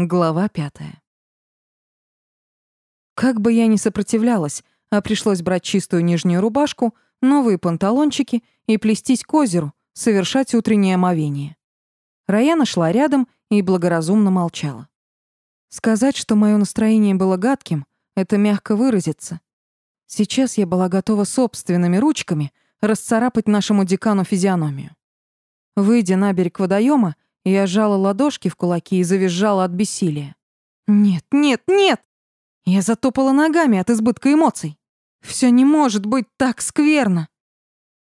Глава пятая. Как бы я ни сопротивлялась, а пришлось брать чистую нижнюю рубашку, новые панталончики и плестись к озеру, совершать утреннее омовение. Раяна шла рядом и благоразумно молчала. Сказать, что мое настроение было гадким, это мягко выразиться. Сейчас я была готова собственными ручками расцарапать нашему декану физиономию. Выйдя на берег водоема, я сжала ладошки в кулаки и завизжала от бессилия. «Нет, нет, нет!» Я затопала ногами от избытка эмоций. Все не может быть так скверно!»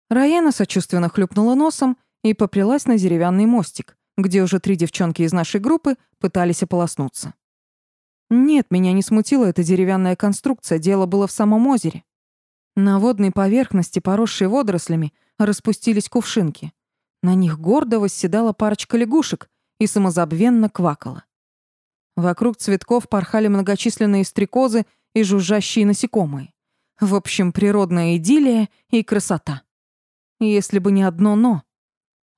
Раяна сочувственно хлюпнула носом и поплелась на деревянный мостик, где уже три девчонки из нашей группы пытались ополоснуться. Нет, меня не смутила эта деревянная конструкция, дело было в самом озере. На водной поверхности, поросшей водорослями, распустились кувшинки. На них гордо восседала парочка лягушек и самозабвенно квакала. Вокруг цветков порхали многочисленные стрекозы и жужжащие насекомые. В общем, природная идиллия и красота. Если бы не одно «но».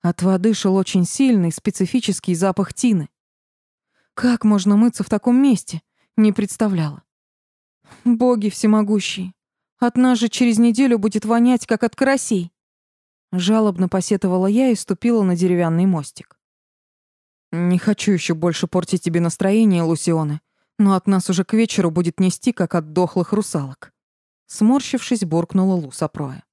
От воды шел очень сильный, специфический запах тины. Как можно мыться в таком месте? Не представляла. Боги всемогущие. От нас же через неделю будет вонять, как от карасей. Жалобно посетовала я и ступила на деревянный мостик. Не хочу еще больше портить тебе настроение, Лусионе, но от нас уже к вечеру будет нести, как от дохлых русалок. Сморщившись, буркнула Лусапроя.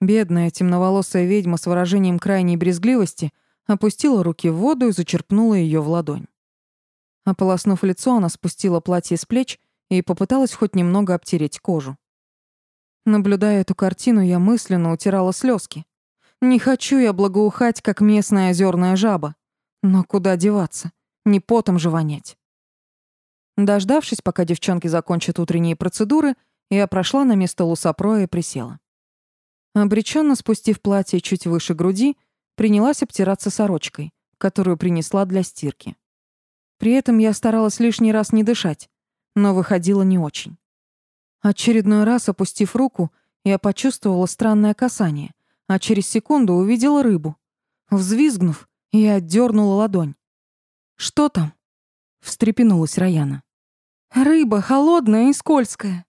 Бедная темноволосая ведьма с выражением крайней брезгливости опустила руки в воду и зачерпнула ее в ладонь. Ополоснув лицо, она спустила платье с плеч и попыталась хоть немного обтереть кожу. Наблюдая эту картину, я мысленно утирала слезки. Не хочу я благоухать, как местная озерная жаба. Но куда деваться? Не потом же вонять. Дождавшись, пока девчонки закончат утренние процедуры, я прошла на место лусопроя и присела. Обреченно спустив платье чуть выше груди, принялась обтираться сорочкой, которую принесла для стирки. При этом я старалась лишний раз не дышать, но выходило не очень. Очередной раз, опустив руку, я почувствовала странное касание, а через секунду увидела рыбу. Взвизгнув, я отдернула ладонь. «Что там?» — встрепенулась Раяна. «Рыба холодная и скользкая».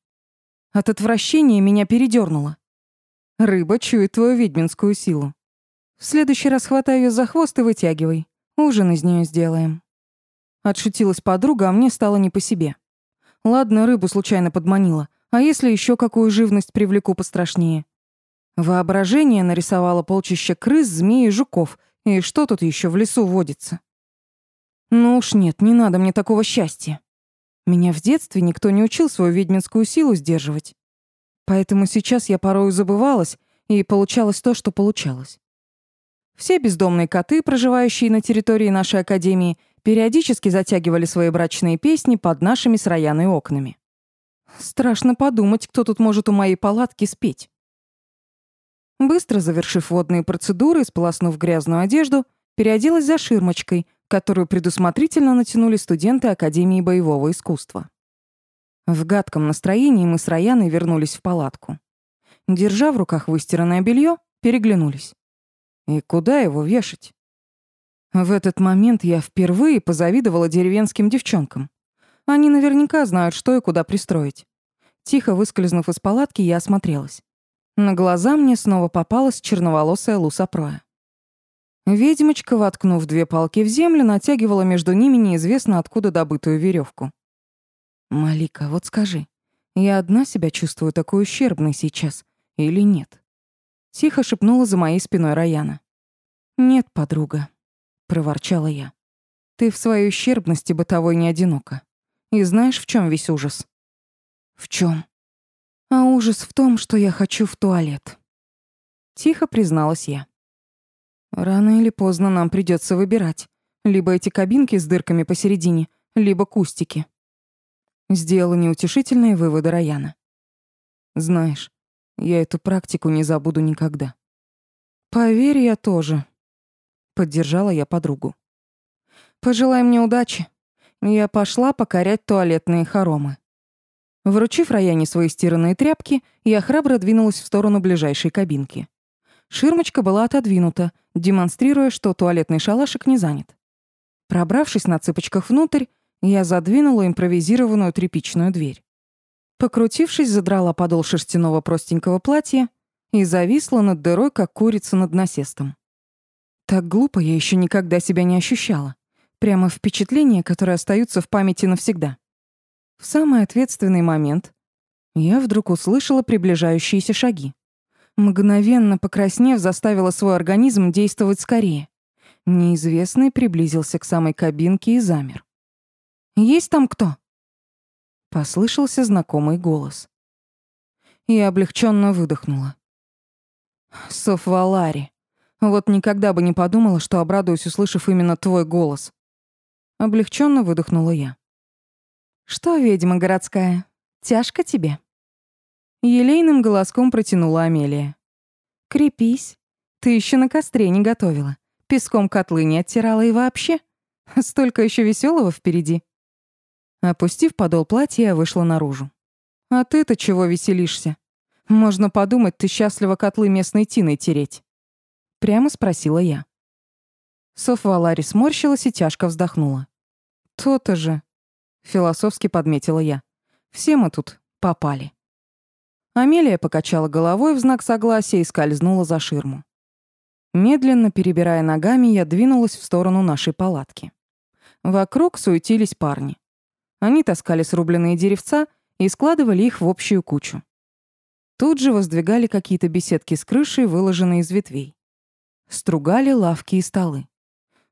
От отвращения меня передернуло. «Рыба чует твою ведьминскую силу. В следующий раз хватай ее за хвост и вытягивай. Ужин из нее сделаем». Отшутилась подруга, а мне стало не по себе. Ладно, рыбу случайно подманила. А если еще какую живность привлеку пострашнее? Воображение нарисовало полчища крыс, змей и жуков. И что тут еще в лесу водится? Ну уж нет, не надо мне такого счастья. Меня в детстве никто не учил свою ведьминскую силу сдерживать. Поэтому сейчас я порою забывалась, и получалось то, что получалось. Все бездомные коты, проживающие на территории нашей академии, периодически затягивали свои брачные песни под нашими с Рояной окнами. Страшно подумать, кто тут может у моей палатки спеть. Быстро завершив водные процедуры и сполоснув грязную одежду, переоделась за ширмочкой, которую предусмотрительно натянули студенты Академии боевого искусства. В гадком настроении мы с Раяной вернулись в палатку. Держа в руках выстиранное белье, переглянулись. И куда его вешать? В этот момент я впервые позавидовала деревенским девчонкам. Они наверняка знают, что и куда пристроить. Тихо выскользнув из палатки, я осмотрелась. На глаза мне снова попалась черноволосая лусопроя. Ведьмочка, воткнув две палки в землю, натягивала между ними неизвестно откуда добытую веревку. «Малика, вот скажи, я одна себя чувствую такой ущербной сейчас или нет?» Тихо шепнула за моей спиной Раяна. «Нет, подруга», — проворчала я. «Ты в своей ущербности бытовой не одинока. И знаешь, в чем весь ужас?» «В чем? А ужас в том, что я хочу в туалет. Тихо призналась я. Рано или поздно нам придется выбирать. Либо эти кабинки с дырками посередине, либо кустики. Сделала неутешительные выводы Раяна. Знаешь, я эту практику не забуду никогда. Поверь, я тоже. Поддержала я подругу. Пожелай мне удачи. Я пошла покорять туалетные хоромы. Вручив Раяне свои стиранные тряпки, я храбро двинулась в сторону ближайшей кабинки. Ширмочка была отодвинута, демонстрируя, что туалетный шалашик не занят. Пробравшись на цыпочках внутрь, я задвинула импровизированную тряпичную дверь. Покрутившись, задрала подол шерстяного простенького платья и зависла над дырой, как курица над насестом. Так глупо я еще никогда себя не ощущала. Прямо впечатления, которые остаются в памяти навсегда. В самый ответственный момент я вдруг услышала приближающиеся шаги. Мгновенно покраснев, заставила свой организм действовать скорее. Неизвестный приблизился к самой кабинке и замер. «Есть там кто?» Послышался знакомый голос. Я облегченно выдохнула. Софвалари. Вот никогда бы не подумала, что обрадуюсь, услышав именно твой голос. Облегченно выдохнула я. Что, ведьма городская, тяжко тебе? Елейным голоском протянула Амелия. Крепись. Ты еще на костре не готовила. Песком котлы не оттирала и вообще. Столько еще веселого впереди. Опустив подол платья, я вышла наружу. А ты-то чего веселишься? Можно подумать, ты счастлива котлы местной тиной тереть. Прямо спросила я. Софа Ларри сморщилась и тяжко вздохнула. «То-то же», — философски подметила я. «Все мы тут попали». Амелия покачала головой в знак согласия и скользнула за ширму. Медленно перебирая ногами, я двинулась в сторону нашей палатки. Вокруг суетились парни. Они таскали срубленные деревца и складывали их в общую кучу. Тут же воздвигали какие-то беседки с крышей, выложенные из ветвей. Стругали лавки и столы.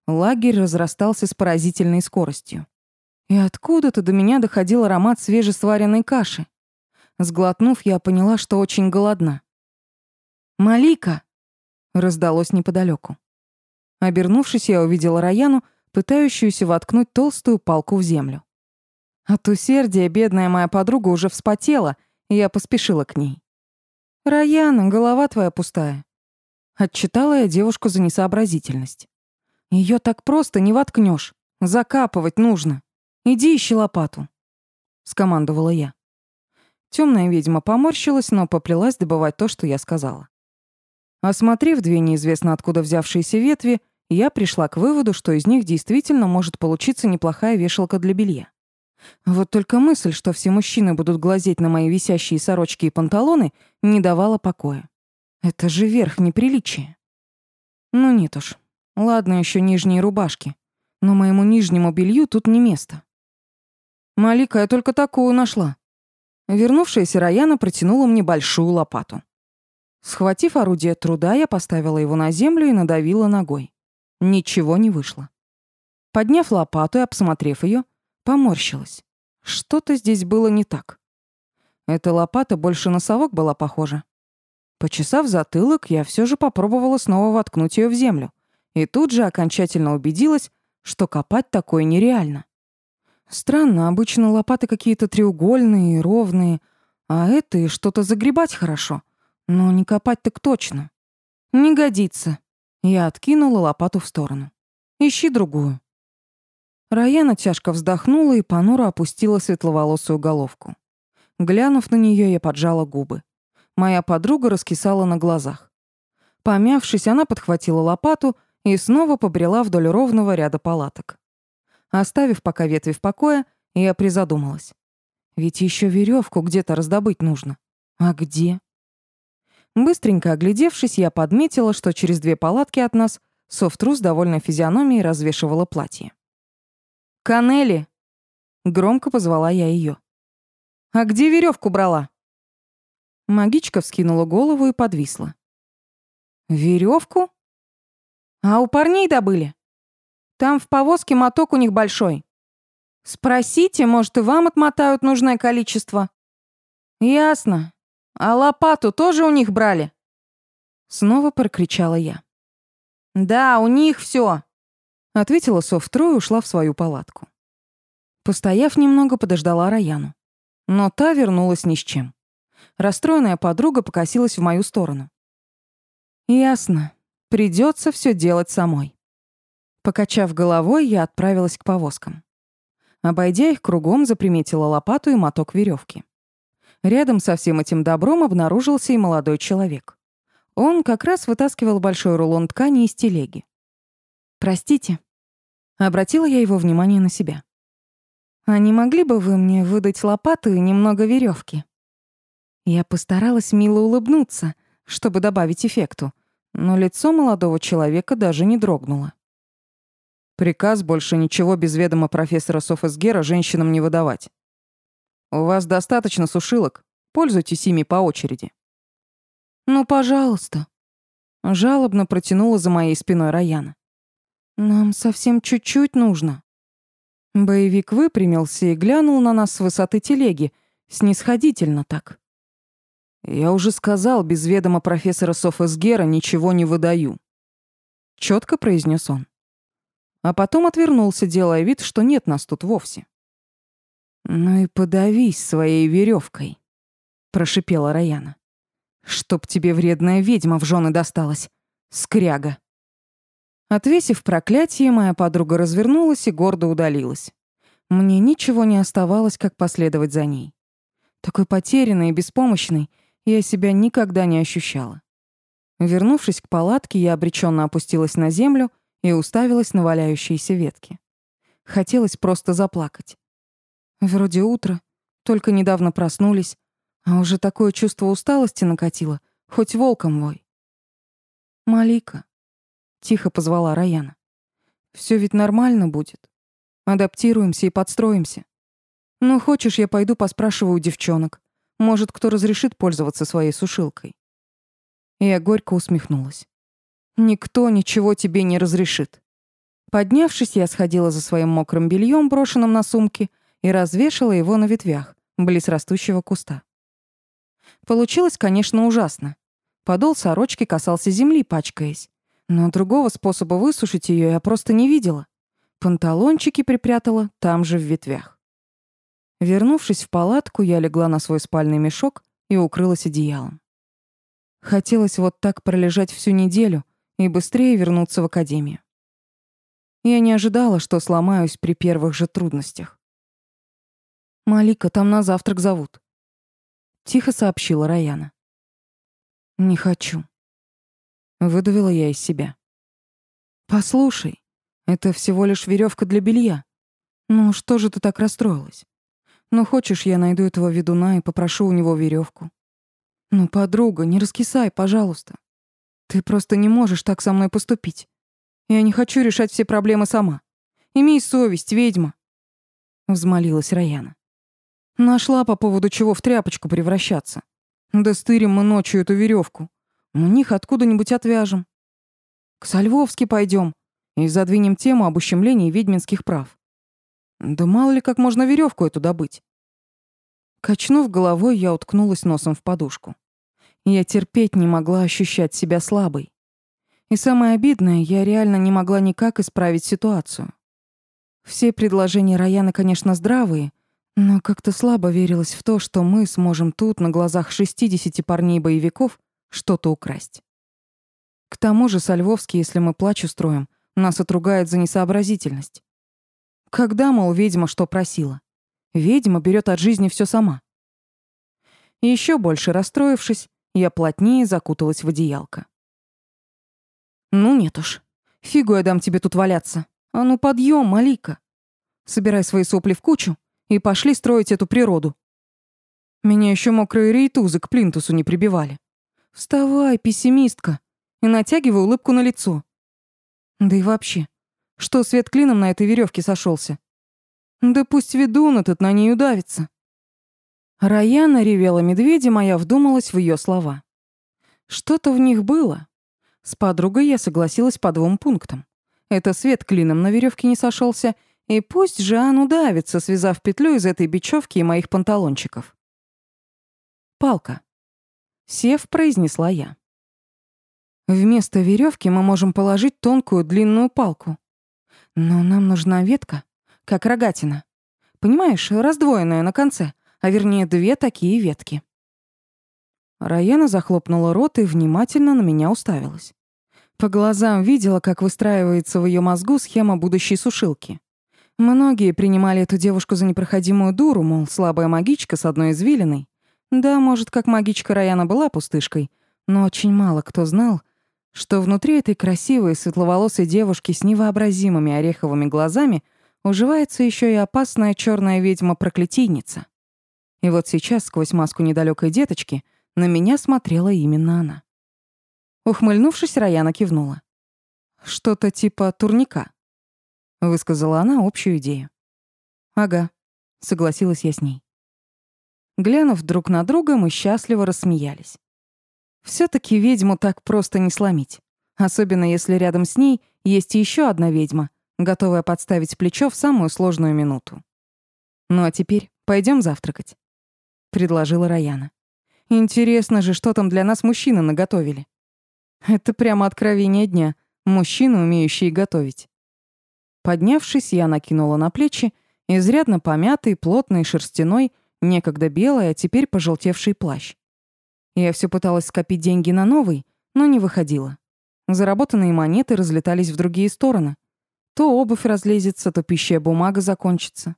Лагерь разрастался с поразительной скоростью. И откуда-то до меня доходил аромат свежесваренной каши. Сглотнув, я поняла, что очень голодна. «Малика!» — раздалось неподалеку. Обернувшись, я увидела Раяну, пытающуюся воткнуть толстую палку в землю. От усердия бедная моя подруга уже вспотела, и я поспешила к ней. «Раяна, голова твоя пустая». Отчитала я девушку за несообразительность. Ее так просто не воткнешь, Закапывать нужно. Иди ищи лопату», — скомандовала я. Темная ведьма поморщилась, но поплелась добывать то, что я сказала. Осмотрев две неизвестно откуда взявшиеся ветви, я пришла к выводу, что из них действительно может получиться неплохая вешалка для белья. Вот только мысль, что все мужчины будут глазеть на мои висящие сорочки и панталоны, не давала покоя. Это же верх неприличия. Ну нет уж. Ладно, еще нижние рубашки. Но моему нижнему белью тут не место. Малика, я только такую нашла. Вернувшаяся Раяна протянула мне большую лопату. Схватив орудие труда, я поставила его на землю и надавила ногой. Ничего не вышло. Подняв лопату и обсмотрев ее, поморщилась. Что-то здесь было не так. Эта лопата больше на совок была похожа. Почесав затылок, я все же попробовала снова воткнуть ее в землю. И тут же окончательно убедилась, что копать такое нереально. Странно, обычно лопаты какие-то треугольные и ровные, а это и что-то загребать хорошо, но не копать так точно. Не годится. Я откинула лопату в сторону. Ищи другую. Раяна тяжко вздохнула и понуро опустила светловолосую головку. Глянув на нее, я поджала губы. Моя подруга раскисала на глазах. Помявшись, она подхватила лопату и снова побрела вдоль ровного ряда палаток. Оставив пока ветви в покое, я призадумалась. Ведь еще веревку где-то раздобыть нужно. А где? Быстренько оглядевшись, я подметила, что через две палатки от нас Софтру с довольной физиономией развешивала платье. «Канели!» — громко позвала я ее. «А где веревку брала?» Магичка вскинула голову и подвисла. Веревку? А у парней добыли?» Там в повозке моток у них большой. Спросите, может, и вам отмотают нужное количество. Ясно. А лопату тоже у них брали? Снова прокричала я. Да, у них все, ответила Софтро и ушла в свою палатку. Постояв немного, подождала Раяну. Но та вернулась ни с чем. Расстроенная подруга покосилась в мою сторону. Ясно. Придется все делать самой. Покачав головой, я отправилась к повозкам. Обойдя их кругом, заприметила лопату и моток веревки. Рядом со всем этим добром обнаружился и молодой человек. Он как раз вытаскивал большой рулон ткани из телеги. «Простите», — обратила я его внимание на себя. «А не могли бы вы мне выдать лопату и немного веревки? Я постаралась мило улыбнуться, чтобы добавить эффекту, но лицо молодого человека даже не дрогнуло. Приказ больше ничего без ведома профессора Софесгера женщинам не выдавать. У вас достаточно сушилок, пользуйтесь ими по очереди. Ну, пожалуйста. Жалобно протянула за моей спиной Раяна. Нам совсем чуть-чуть нужно. Боевик выпрямился и глянул на нас с высоты телеги, снисходительно так. Я уже сказал, без ведома профессора Софесгера ничего не выдаю. Четко произнес он. А потом отвернулся, делая вид, что нет нас тут вовсе. «Ну и подавись своей веревкой, прошипела Раяна. «Чтоб тебе вредная ведьма в жены досталась, скряга!» Отвесив проклятие, моя подруга развернулась и гордо удалилась. Мне ничего не оставалось, как последовать за ней. Такой потерянной и беспомощной я себя никогда не ощущала. Вернувшись к палатке, я обреченно опустилась на землю и уставилась на валяющиеся ветки. Хотелось просто заплакать. Вроде утро, только недавно проснулись, а уже такое чувство усталости накатило, хоть волком вой. «Малика», Тихо позвала Раяна. Все ведь нормально будет. Адаптируемся и подстроимся. Ну, хочешь, я пойду поспрашиваю девчонок. Может, кто разрешит пользоваться своей сушилкой. Я горько усмехнулась. Никто ничего тебе не разрешит. Поднявшись, я сходила за своим мокрым бельем, брошенным на сумке, и развешала его на ветвях, близ растущего куста. Получилось, конечно, ужасно. Подол сорочки касался земли, пачкаясь. Но другого способа высушить ее я просто не видела. Панталончики припрятала там же в ветвях. Вернувшись в палатку, я легла на свой спальный мешок и укрылась одеялом. Хотелось вот так пролежать всю неделю и быстрее вернуться в академию. Я не ожидала, что сломаюсь при первых же трудностях. «Малика, там на завтрак зовут», — тихо сообщила Раяна. «Не хочу», Выдавила я из себя. «Послушай, это всего лишь веревка для белья. Ну что же ты так расстроилась? Ну хочешь, я найду этого ведуна и попрошу у него веревку? Ну, подруга, не раскисай, пожалуйста. Ты просто не можешь так со мной поступить. Я не хочу решать все проблемы сама. Имей совесть, ведьма. Взмолилась Раяна. Нашла по поводу чего в тряпочку превращаться. Да стырим мы ночью эту веревку. У них откуда-нибудь отвяжем. К Сальвовски пойдем и задвинем тему об ущемлении ведьминских прав. Да мало ли как можно веревку эту добыть. Качнув головой, я уткнулась носом в подушку. Я терпеть не могла ощущать себя слабой. И самое обидное, я реально не могла никак исправить ситуацию. Все предложения Раяны, конечно, здравые, но как-то слабо верилось в то, что мы сможем тут, на глазах 60 парней-боевиков, что-то украсть. К тому же Сальвовский, если мы плач устроим, нас отругает за несообразительность. Когда, мол, ведьма что просила? Ведьма берет от жизни все сама. Еще больше расстроившись, я плотнее закуталась в одеялко. Ну нет уж. Фигу я дам тебе тут валяться. А ну подъем, Малика. Собирай свои сопли в кучу и пошли строить эту природу. Меня еще мокрые рейтузы к плинтусу не прибивали. Вставай, пессимистка, и натягивай улыбку на лицо. Да и вообще, что свет клином на этой веревке сошелся? Да пусть ведун этот на ней удавится. Раяна ревела медведем, а я вдумалась в ее слова. Что-то в них было. С подругой я согласилась по двум пунктам. Это свет клином на веревке не сошелся, и пусть Жан удавится, связав петлю из этой бечевки и моих панталончиков. Палка. Сев, произнесла я. Вместо веревки мы можем положить тонкую длинную палку. Но нам нужна ветка, как рогатина. Понимаешь, раздвоенная на конце, а вернее две такие ветки. Раяна захлопнула рот и внимательно на меня уставилась. По глазам видела, как выстраивается в ее мозгу схема будущей сушилки. Многие принимали эту девушку за непроходимую дуру, мол, слабая магичка с одной извилиной. Да, может, как магичка Раяна была пустышкой, но очень мало кто знал, что внутри этой красивой светловолосой девушки с невообразимыми ореховыми глазами уживается еще и опасная черная ведьма-проклятийница. И вот сейчас, сквозь маску недалекой деточки, на меня смотрела именно она. Ухмыльнувшись, Раяна кивнула. «Что-то типа турника», — высказала она общую идею. «Ага», — согласилась я с ней. Глянув друг на друга, мы счастливо рассмеялись. все таки ведьму так просто не сломить. Особенно если рядом с ней есть еще одна ведьма, готовая подставить плечо в самую сложную минуту. «Ну а теперь пойдем завтракать», — предложила Раяна. «Интересно же, что там для нас мужчины наготовили». Это прямо откровение дня. Мужчины, умеющие готовить. Поднявшись, я накинула на плечи изрядно помятый, плотный, шерстяной, некогда белый, а теперь пожелтевший плащ. Я все пыталась скопить деньги на новый, но не выходило. Заработанные монеты разлетались в другие стороны. То обувь разлезется, то пищая бумага закончится.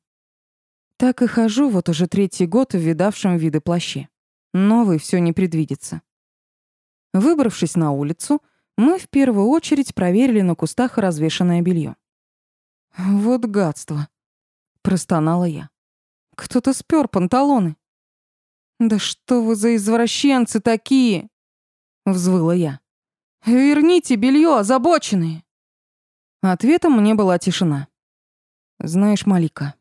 Так и хожу вот уже третий год в видавшем виды плаще. Новый все не предвидится. Выбравшись на улицу, мы в первую очередь проверили на кустах развешанное белье. «Вот гадство!» — простонала я. «Кто-то спер панталоны». «Да что вы за извращенцы такие?» — взвыла я. «Верните белье, озабоченные!» Ответом мне была тишина. «Знаешь, Малика,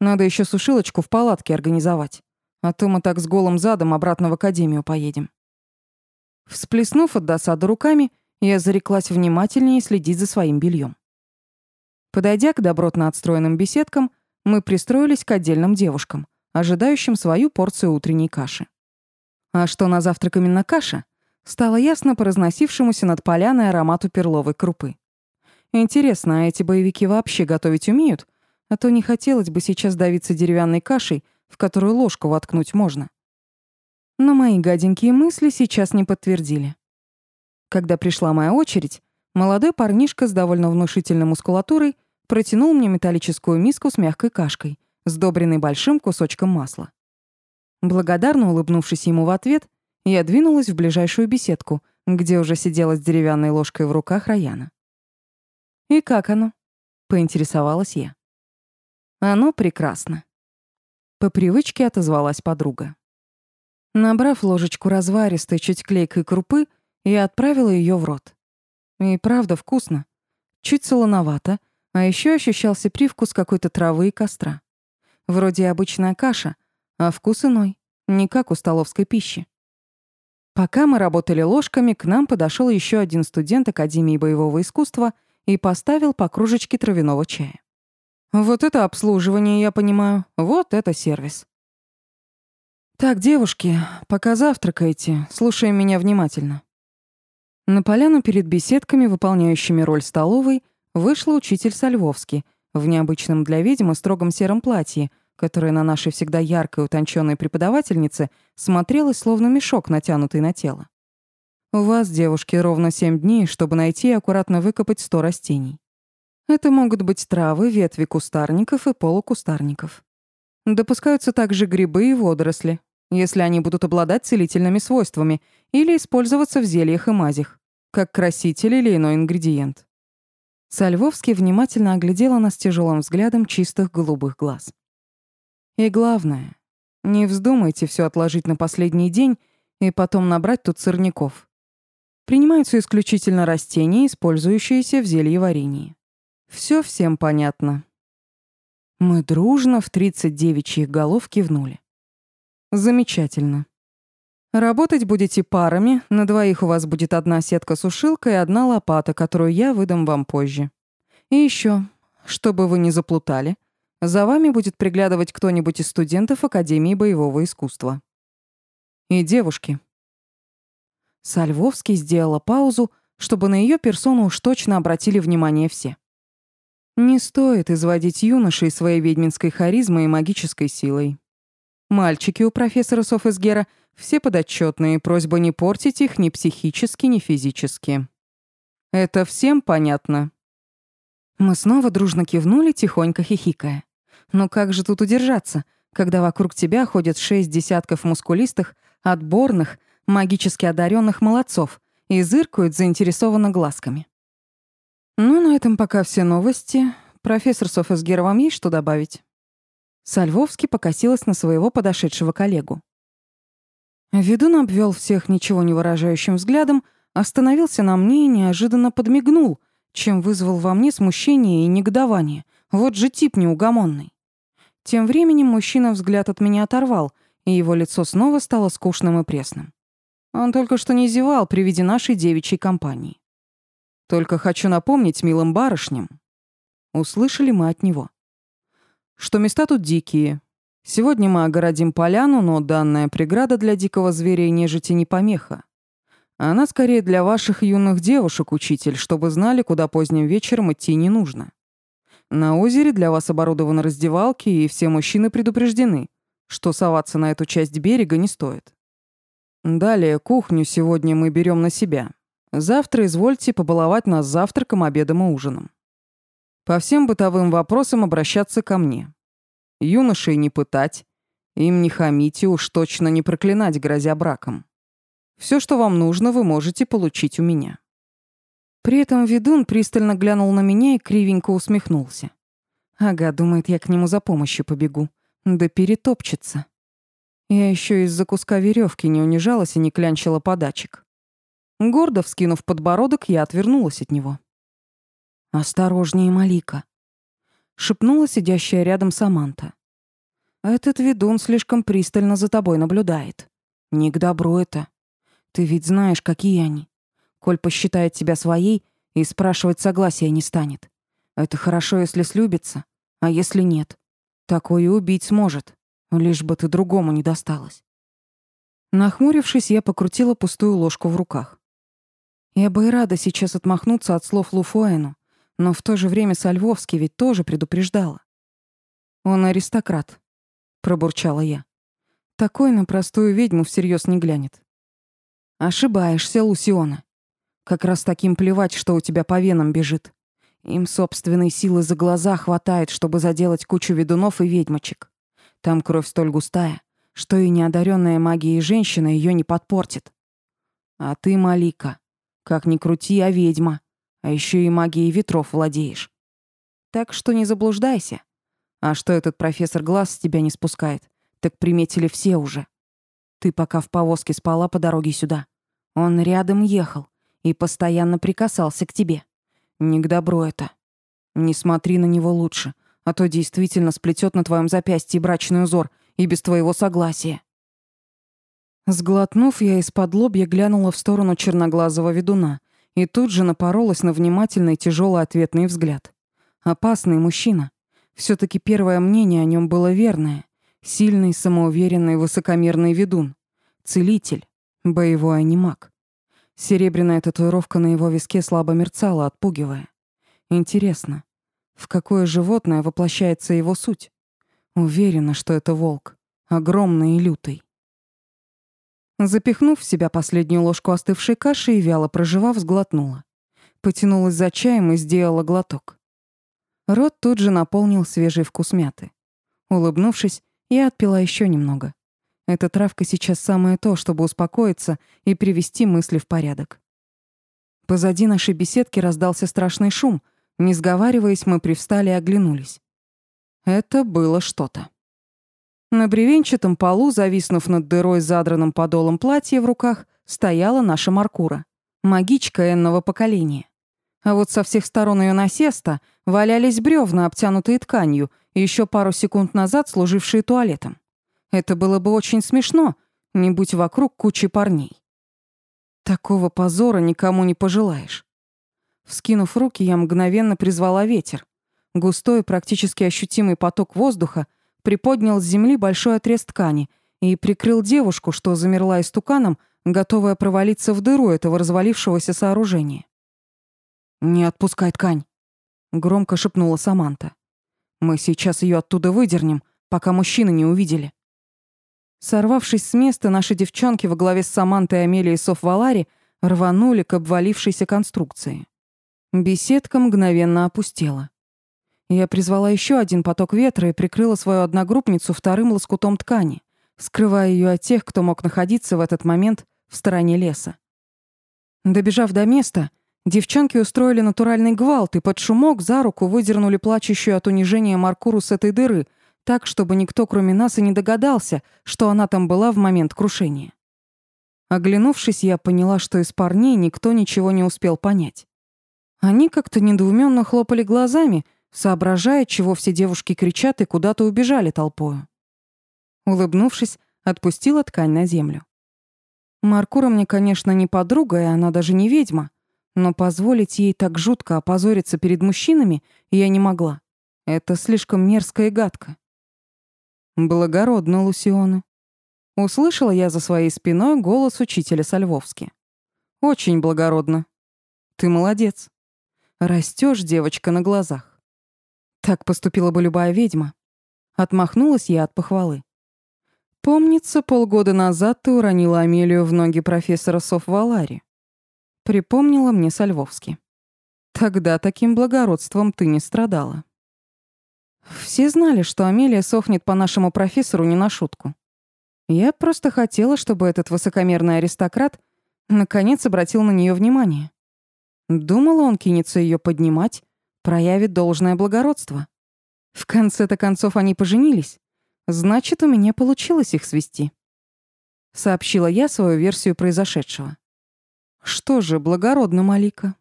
надо еще сушилочку в палатке организовать, а то мы так с голым задом обратно в академию поедем». Всплеснув от досады руками, я зареклась внимательнее следить за своим бельем. Подойдя к добротно отстроенным беседкам, мы пристроились к отдельным девушкам, ожидающим свою порцию утренней каши. А что на завтрак именно каша, стало ясно по разносившемуся над поляной аромату перловой крупы. Интересно, а эти боевики вообще готовить умеют? А то не хотелось бы сейчас давиться деревянной кашей, в которую ложку воткнуть можно. Но мои гаденькие мысли сейчас не подтвердили. Когда пришла моя очередь, молодой парнишка с довольно внушительной мускулатурой протянул мне металлическую миску с мягкой кашкой, сдобренной большим кусочком масла. Благодарно улыбнувшись ему в ответ, я двинулась в ближайшую беседку, где уже сидела с деревянной ложкой в руках Раяна. «И как оно?» — поинтересовалась я. «Оно прекрасно». По привычке отозвалась подруга. Набрав ложечку разваристой, чуть клейкой крупы, я отправила ее в рот. И правда вкусно. Чуть солоновато, а еще ощущался привкус какой-то травы и костра. Вроде обычная каша, а вкус иной, не как у столовской пищи. Пока мы работали ложками, к нам подошел еще один студент Академии боевого искусства и поставил по кружечке травяного чая. Вот это обслуживание, я понимаю, вот это сервис. «Так, девушки, пока завтракаете, слушаем меня внимательно». На поляну перед беседками, выполняющими роль столовой, вышла учитель Сальвовский в необычном для ведьмы строгом сером платье, которое на нашей всегда яркой утонченной преподавательнице смотрелось словно мешок, натянутый на тело. «У вас, девушки, ровно семь дней, чтобы найти и аккуратно выкопать сто растений. Это могут быть травы, ветви кустарников и полукустарников. Допускаются также грибы и водоросли, если они будут обладать целительными свойствами или использоваться в зельях и мазях, как краситель или иной ингредиент. Сальвовский внимательно оглядела нас тяжелым взглядом чистых голубых глаз. И главное, не вздумайте все отложить на последний день и потом набрать тут сорняков. Принимаются исключительно растения, использующиеся в зелье варенье. Все всем понятно. Мы дружно в 39 чьих голов кивнули. Замечательно. Работать будете парами, на двоих у вас будет одна сетка-сушилка и одна лопата, которую я выдам вам позже. И еще, чтобы вы не заплутали, за вами будет приглядывать кто-нибудь из студентов Академии боевого искусства. И девушки. Сальвовский сделала паузу, чтобы на ее персону уж точно обратили внимание все. Не стоит изводить юношей своей ведьминской харизмой и магической силой. Мальчики у профессора Софесгера все подотчетные, просьба не портить их ни психически, ни физически. Это всем понятно. Мы снова дружно кивнули, тихонько хихикая. Но как же тут удержаться, когда вокруг тебя ходят шесть десятков мускулистых, отборных, магически одаренных молодцов и зыркают заинтересованно глазками? Ну, на этом пока все новости. Профессор Софесгер, вам есть что добавить? Сальвовский покосилась на своего подошедшего коллегу. Ведун обвел всех ничего не выражающим взглядом, остановился на мне и неожиданно подмигнул, чем вызвал во мне смущение и негодование. Вот же тип неугомонный. Тем временем мужчина взгляд от меня оторвал, и его лицо снова стало скучным и пресным. Он только что не зевал при виде нашей девичьей компании. Только хочу напомнить милым барышням. Услышали мы от него. Что места тут дикие. Сегодня мы огородим поляну, но данная преграда для дикого зверя и нежити не помеха. Она скорее для ваших юных девушек, учитель, чтобы знали, куда поздним вечером идти не нужно. На озере для вас оборудованы раздевалки, и все мужчины предупреждены, что соваться на эту часть берега не стоит. Далее кухню сегодня мы берем на себя. Завтра извольте побаловать нас завтраком, обедом и ужином. По всем бытовым вопросам обращаться ко мне. Юношей не пытать, им не хамить и уж точно не проклинать, грозя браком. Все, что вам нужно, вы можете получить у меня. При этом ведун пристально глянул на меня и кривенько усмехнулся. Ага, думает, я к нему за помощью побегу. Да перетопчется. Я еще из-за куска веревки не унижалась и не клянчила подачек. Гордо вскинув подбородок, я отвернулась от него. «Осторожнее, Малика», — шепнула сидящая рядом Саманта. «Этот ведун слишком пристально за тобой наблюдает. Не к добру это. Ты ведь знаешь, какие они. Коль посчитает тебя своей и спрашивать согласия не станет. Это хорошо, если слюбится, а если нет, такое убить сможет, лишь бы ты другому не досталась. Нахмурившись, я покрутила пустую ложку в руках. Я бы и рада сейчас отмахнуться от слов Луфуэну, но в то же время Сальвовский ведь тоже предупреждала. «Он аристократ», — пробурчала я. «Такой на простую ведьму всерьез не глянет». «Ошибаешься, Лусиона. Как раз таким плевать, что у тебя по венам бежит. Им собственной силы за глаза хватает, чтобы заделать кучу ведунов и ведьмочек. Там кровь столь густая, что и неодаренная магией женщина ее не подпортит. А ты, Малика, как ни крути, а ведьма, а еще и магией ветров владеешь. Так что не заблуждайся. А что этот профессор глаз с тебя не спускает, так приметили все уже. Ты пока в повозке спала по дороге сюда. Он рядом ехал, и постоянно прикасался к тебе. Не к добру это. Не смотри на него лучше, а то действительно сплетет на твоем запястье брачный узор и без твоего согласия. Сглотнув, я из-под лобья глянула в сторону черноглазого ведуна и тут же напоролась на внимательный тяжелый ответный взгляд. Опасный мужчина. все таки первое мнение о нем было верное. Сильный, самоуверенный, высокомерный ведун. Целитель. Боевой анимак. Серебряная татуировка на его виске слабо мерцала, отпугивая. Интересно, в какое животное воплощается его суть? Уверена, что это волк. Огромный и лютый. Запихнув в себя последнюю ложку остывшей каши и вяло проживав, сглотнула. Потянулась за чаем и сделала глоток. Рот тут же наполнил свежий вкус мяты. Улыбнувшись, я отпила еще немного. Эта травка сейчас самое то, чтобы успокоиться и привести мысли в порядок. Позади нашей беседки раздался страшный шум. Не сговариваясь, мы привстали и оглянулись. Это было что-то. На бревенчатом полу, зависнув над дырой задранным подолом платья в руках, стояла наша Маркура, магичка энного поколения. А вот со всех сторон ее насеста валялись бревна, обтянутые тканью, еще пару секунд назад служившие туалетом. Это было бы очень смешно, не будь вокруг кучи парней. Такого позора никому не пожелаешь. Вскинув руки, я мгновенно призвала ветер. Густой, практически ощутимый поток воздуха приподнял с земли большой отрез ткани и прикрыл девушку, что замерла истуканом, готовая провалиться в дыру этого развалившегося сооружения. «Не отпускай ткань», — громко шепнула Саманта. «Мы сейчас ее оттуда выдернем, пока мужчины не увидели». Сорвавшись с места, наши девчонки во главе с Самантой, Амелией и Соф-Валари рванули к обвалившейся конструкции. Беседка мгновенно опустела. Я призвала еще один поток ветра и прикрыла свою одногруппницу вторым лоскутом ткани, скрывая ее от тех, кто мог находиться в этот момент в стороне леса. Добежав до места, Девчонки устроили натуральный гвалт и под шумок за руку выдернули плачущую от унижения Маркуру с этой дыры, так, чтобы никто, кроме нас, и не догадался, что она там была в момент крушения. Оглянувшись, я поняла, что из парней никто ничего не успел понять. Они как-то недоуменно хлопали глазами, соображая, чего все девушки кричат и куда-то убежали толпою. Улыбнувшись, отпустила ткань на землю. Маркура мне, конечно, не подруга, и она даже не ведьма, но позволить ей так жутко опозориться перед мужчинами я не могла. Это слишком мерзко и гадко. Благородно, Лусиона. Услышала я за своей спиной голос учителя Сальвовски. Очень благородно. Ты молодец. Растёшь, девочка, на глазах. Так поступила бы любая ведьма. Отмахнулась я от похвалы. Помнится, полгода назад ты уронила Амелию в ноги профессора Софвалари. Припомнила мне Сальвовски. Тогда таким благородством ты не страдала. Все знали, что Амелия сохнет по нашему профессору не на шутку. Я просто хотела, чтобы этот высокомерный аристократ наконец обратил на нее внимание. Думала, он кинется ее поднимать, проявит должное благородство. В конце-то концов они поженились. Значит, у меня получилось их свести. Сообщила я свою версию произошедшего. Что же, благородно, Малика.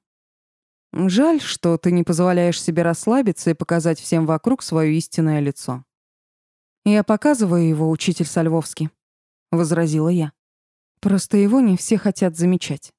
Жаль, что ты не позволяешь себе расслабиться и показать всем вокруг свое истинное лицо. Я показываю его, учитель Сальвовский, возразила я. Просто его не все хотят замечать.